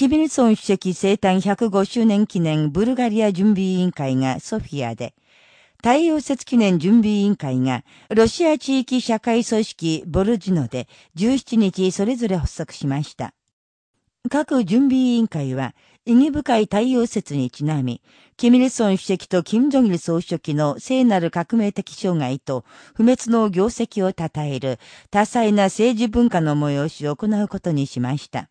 キミルソン主席生誕105周年記念ブルガリア準備委員会がソフィアで、太陽節記念準備委員会がロシア地域社会組織ボルジノで17日それぞれ発足しました。各準備委員会は意義深い太陽節にちなみ、キミルソン主席とキム・ジョギル総書記の聖なる革命的障害と不滅の業績を称える多彩な政治文化の催しを行うことにしました。